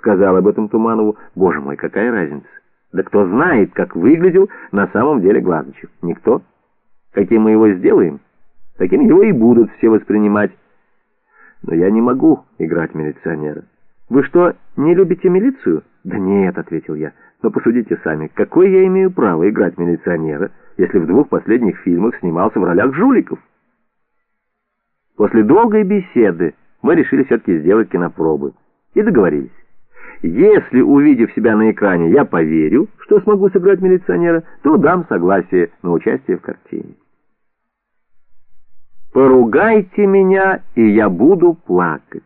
сказал об этом Туманову. Боже мой, какая разница? Да кто знает, как выглядел на самом деле Глазычев? Никто. Каким мы его сделаем, таким его и будут все воспринимать. Но я не могу играть милиционера. Вы что, не любите милицию? Да нет, ответил я. Но посудите сами, какое я имею право играть милиционера, если в двух последних фильмах снимался в ролях жуликов? После долгой беседы мы решили все-таки сделать кинопробы и договорились. Если, увидев себя на экране, я поверю, что смогу сыграть милиционера, то дам согласие на участие в картине. Поругайте меня, и я буду плакать.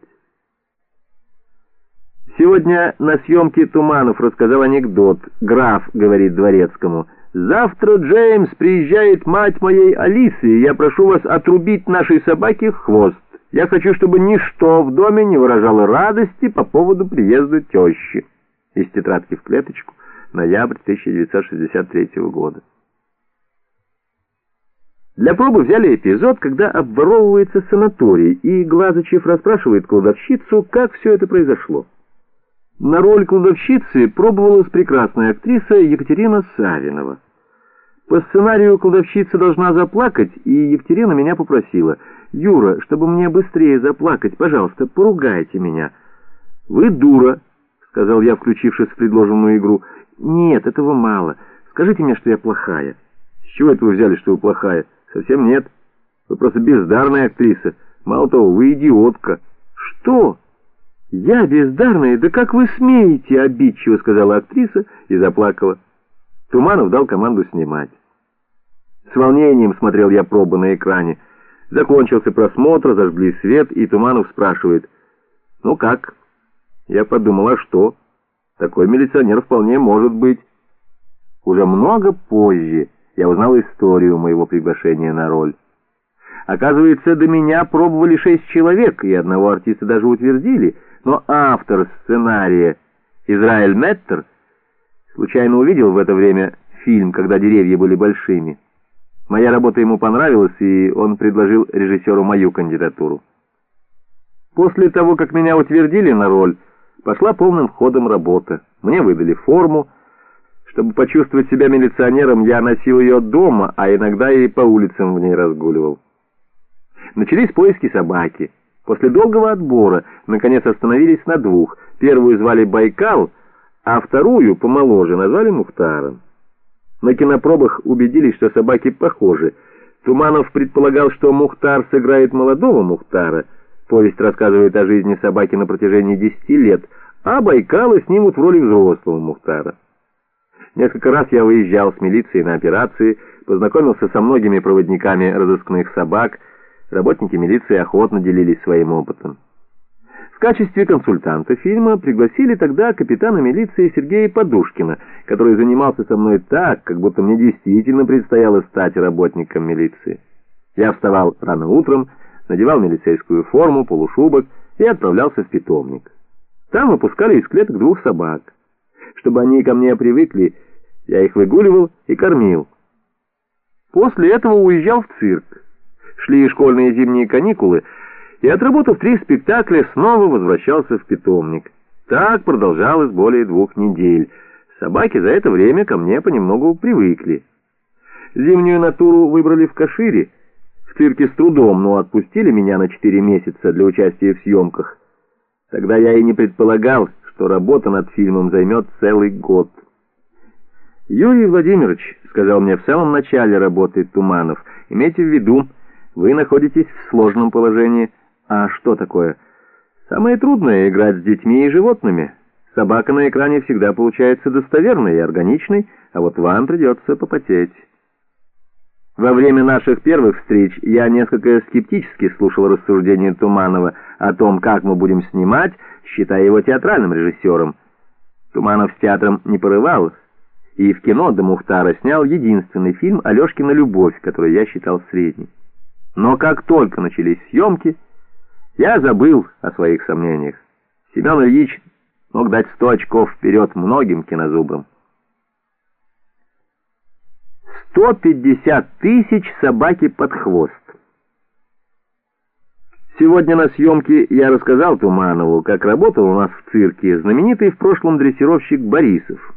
Сегодня на съемке Туманов рассказал анекдот. Граф говорит дворецкому, «Завтра, Джеймс, приезжает мать моей Алисы, и я прошу вас отрубить нашей собаке хвост. Я хочу, чтобы ничто в доме не выражало радости по поводу приезда тещи». Из тетрадки в клеточку, ноябрь 1963 года. Для пробы взяли эпизод, когда обворовывается санаторий, и Глазычев расспрашивает кладовщицу, как все это произошло. На роль кладовщицы пробовалась прекрасная актриса Екатерина Савинова. По сценарию кладовщица должна заплакать, и Екатерина меня попросила, «Юра, чтобы мне быстрее заплакать, пожалуйста, поругайте меня». «Вы дура», — сказал я, включившись в предложенную игру. «Нет, этого мало. Скажите мне, что я плохая». «С чего это вы взяли, что вы плохая?» «Совсем нет. Вы просто бездарная актриса. Мало того, вы идиотка». «Что?» «Я бездарная? Да как вы смеете?» — обидчиво сказала актриса и заплакала. Туманов дал команду снимать. С волнением смотрел я пробы на экране. Закончился просмотр, зажгли свет, и Туманов спрашивает, «Ну как?» Я подумал, а что? Такой милиционер вполне может быть. Уже много позже я узнал историю моего приглашения на роль. Оказывается, до меня пробовали шесть человек, и одного артиста даже утвердили, но автор сценария Израиль Меттер случайно увидел в это время фильм, когда деревья были большими. Моя работа ему понравилась, и он предложил режиссеру мою кандидатуру. После того, как меня утвердили на роль, пошла полным ходом работа. Мне выдали форму, чтобы почувствовать себя милиционером, я носил ее дома, а иногда и по улицам в ней разгуливал. Начались поиски собаки. После долгого отбора, наконец, остановились на двух. Первую звали Байкал, а вторую, помоложе, назвали Мухтаром. На кинопробах убедились, что собаки похожи. Туманов предполагал, что Мухтар сыграет молодого Мухтара. Повесть рассказывает о жизни собаки на протяжении десяти лет, а Байкала снимут в роли взрослого Мухтара. Несколько раз я выезжал с милицией на операции, познакомился со многими проводниками разыскных собак. Работники милиции охотно делились своим опытом. Качестве консультанта фильма пригласили тогда капитана милиции Сергея Подушкина, который занимался со мной так, как будто мне действительно предстояло стать работником милиции. Я вставал рано утром, надевал милицейскую форму, полушубок и отправлялся в питомник. Там выпускали из клеток двух собак. Чтобы они ко мне привыкли, я их выгуливал и кормил. После этого уезжал в цирк. Шли школьные зимние каникулы, и, отработав три спектакля, снова возвращался в питомник. Так продолжалось более двух недель. Собаки за это время ко мне понемногу привыкли. Зимнюю натуру выбрали в Кашире. В цирке с трудом, но отпустили меня на четыре месяца для участия в съемках. Тогда я и не предполагал, что работа над фильмом займет целый год. «Юрий Владимирович», — сказал мне в самом начале работы Туманов, — «имейте в виду, вы находитесь в сложном положении». «А что такое?» «Самое трудное — играть с детьми и животными. Собака на экране всегда получается достоверной и органичной, а вот вам придется попотеть». Во время наших первых встреч я несколько скептически слушал рассуждения Туманова о том, как мы будем снимать, считая его театральным режиссером. Туманов с театром не порывал, и в кино до Мухтара снял единственный фильм «Алешкина любовь», который я считал средним. Но как только начались съемки, я забыл о своих сомнениях. Семен Ильич мог дать сто очков вперед многим кинозубрам. 150 тысяч собаки под хвост. Сегодня на съемке я рассказал Туманову, как работал у нас в цирке знаменитый в прошлом дрессировщик Борисов.